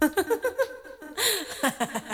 Ha ha ha.